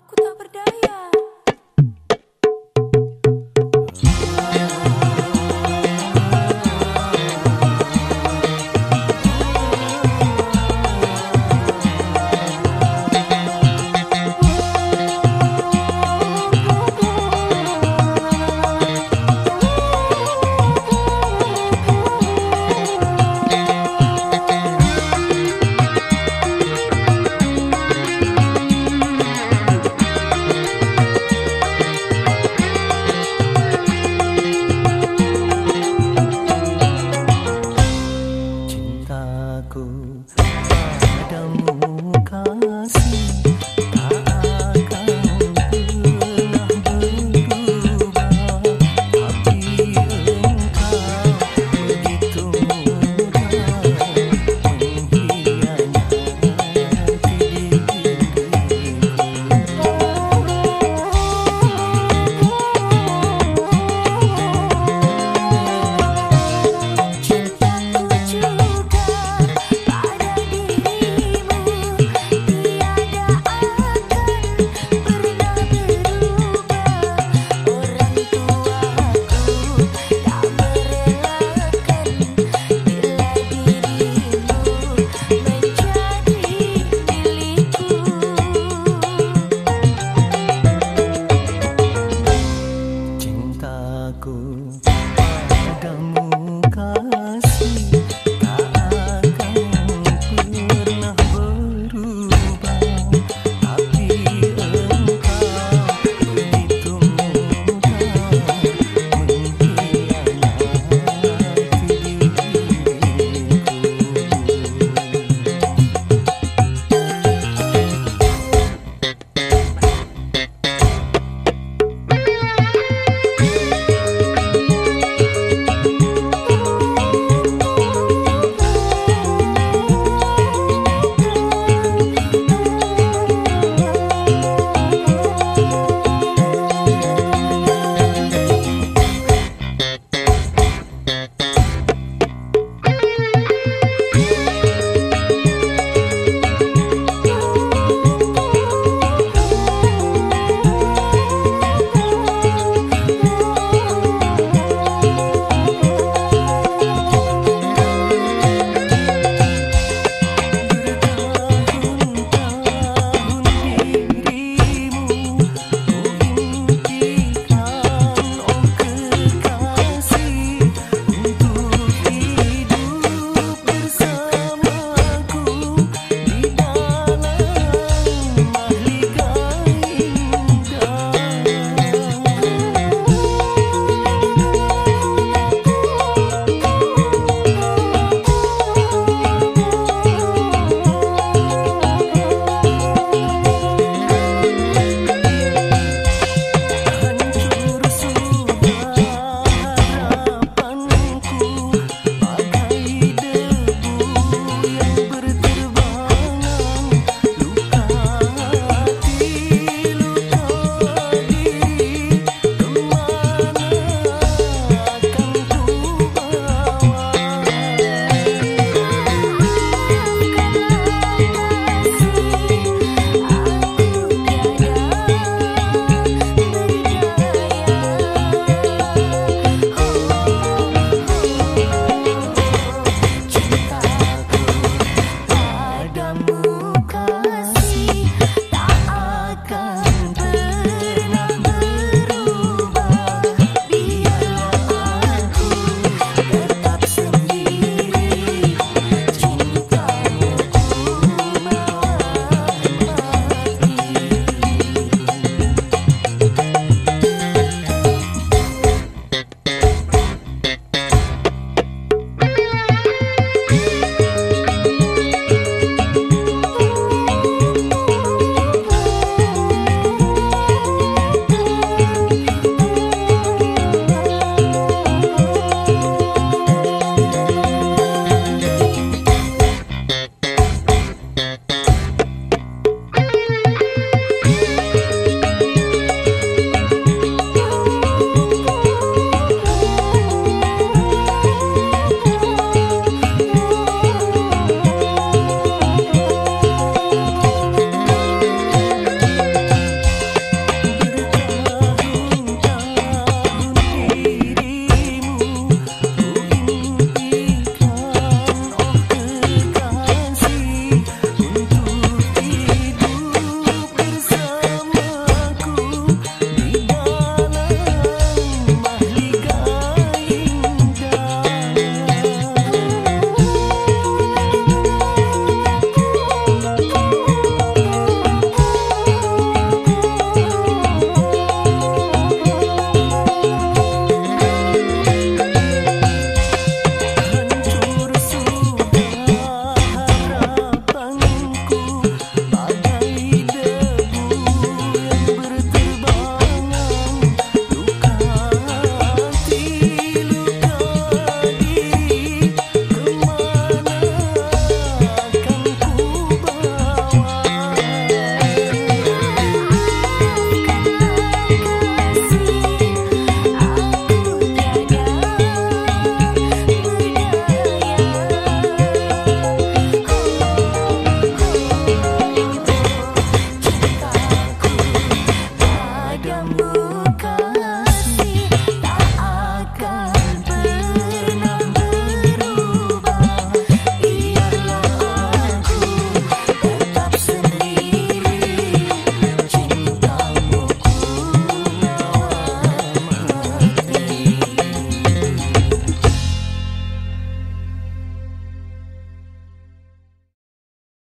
Aku tak berdaya.